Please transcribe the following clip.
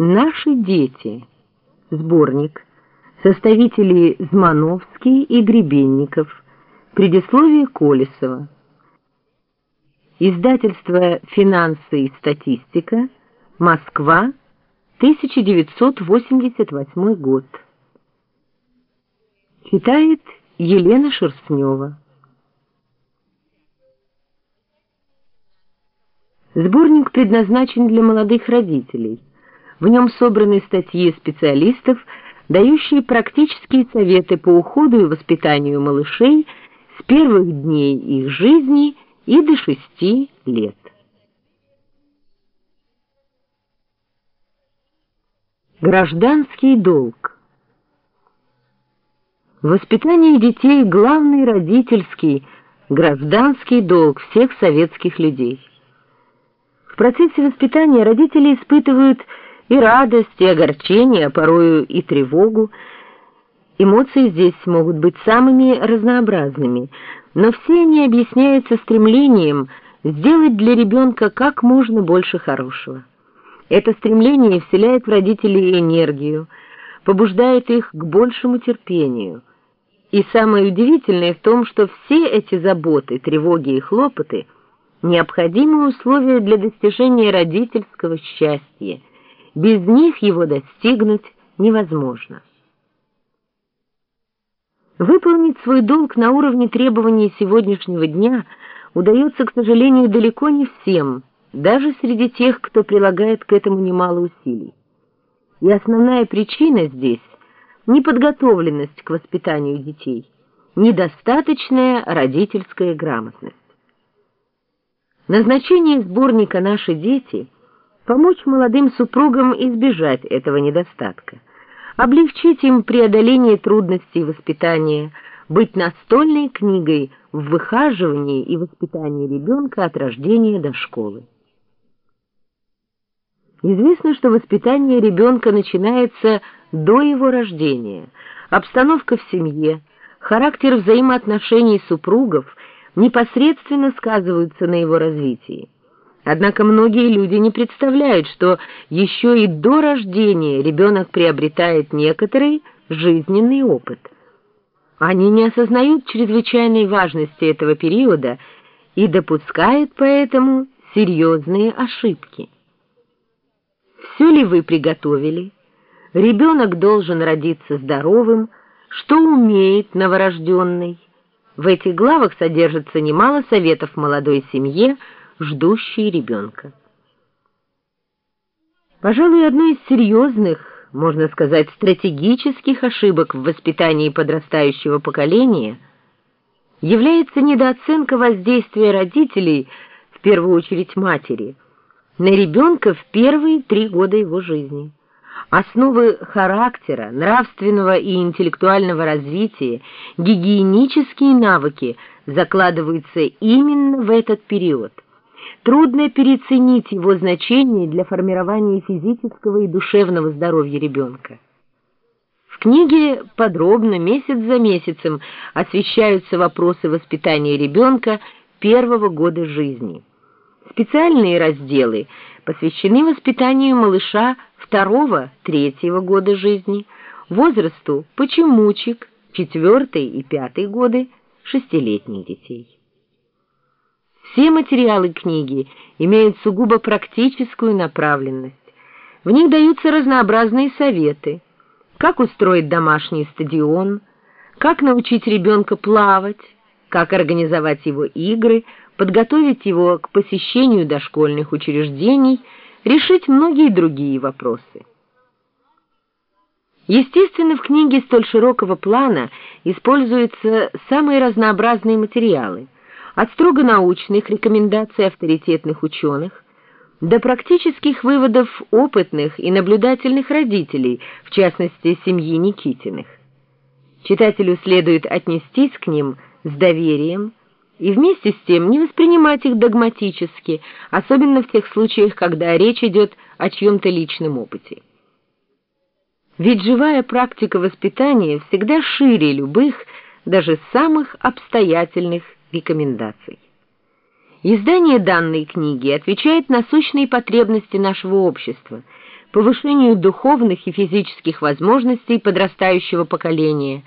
Наши дети. Сборник. Составители Змановский и Гребенников. Предисловие Колесова. Издательство «Финансы и статистика», Москва, 1988 год. Читает Елена Шерстнева. Сборник предназначен для молодых родителей. В нем собраны статьи специалистов, дающие практические советы по уходу и воспитанию малышей с первых дней их жизни и до шести лет. Гражданский долг Воспитание детей – главный родительский, гражданский долг всех советских людей. В процессе воспитания родители испытывают и радость, и огорчение, а порою и тревогу. Эмоции здесь могут быть самыми разнообразными, но все они объясняются стремлением сделать для ребенка как можно больше хорошего. Это стремление вселяет в родителей энергию, побуждает их к большему терпению. И самое удивительное в том, что все эти заботы, тревоги и хлопоты – необходимые условия для достижения родительского счастья – без них его достигнуть невозможно. Выполнить свой долг на уровне требований сегодняшнего дня удается, к сожалению, далеко не всем, даже среди тех, кто прилагает к этому немало усилий. И основная причина здесь – неподготовленность к воспитанию детей, недостаточная родительская грамотность. Назначение сборника «Наши дети» – помочь молодым супругам избежать этого недостатка, облегчить им преодоление трудностей воспитания, быть настольной книгой в выхаживании и воспитании ребенка от рождения до школы. Известно, что воспитание ребенка начинается до его рождения. Обстановка в семье, характер взаимоотношений супругов непосредственно сказываются на его развитии. Однако многие люди не представляют, что еще и до рождения ребенок приобретает некоторый жизненный опыт. Они не осознают чрезвычайной важности этого периода и допускают поэтому серьезные ошибки. Все ли вы приготовили? Ребенок должен родиться здоровым, что умеет новорожденный. В этих главах содержится немало советов молодой семье, ждущие ребенка. Пожалуй, одной из серьезных, можно сказать, стратегических ошибок в воспитании подрастающего поколения является недооценка воздействия родителей, в первую очередь матери, на ребенка в первые три года его жизни. Основы характера, нравственного и интеллектуального развития, гигиенические навыки закладываются именно в этот период – Трудно переоценить его значение для формирования физического и душевного здоровья ребенка. В книге подробно, месяц за месяцем, освещаются вопросы воспитания ребенка первого года жизни. Специальные разделы посвящены воспитанию малыша второго-третьего года жизни, возрасту почемучек, четвертый и пятый годы шестилетних детей. Все материалы книги имеют сугубо практическую направленность. В них даются разнообразные советы. Как устроить домашний стадион, как научить ребенка плавать, как организовать его игры, подготовить его к посещению дошкольных учреждений, решить многие другие вопросы. Естественно, в книге столь широкого плана используются самые разнообразные материалы – от строго научных рекомендаций авторитетных ученых до практических выводов опытных и наблюдательных родителей, в частности, семьи Никитиных. Читателю следует отнестись к ним с доверием и вместе с тем не воспринимать их догматически, особенно в тех случаях, когда речь идет о чьем-то личном опыте. Ведь живая практика воспитания всегда шире любых, даже самых обстоятельных рекомендаций. Издание данной книги отвечает на сущные потребности нашего общества, повышению духовных и физических возможностей подрастающего поколения,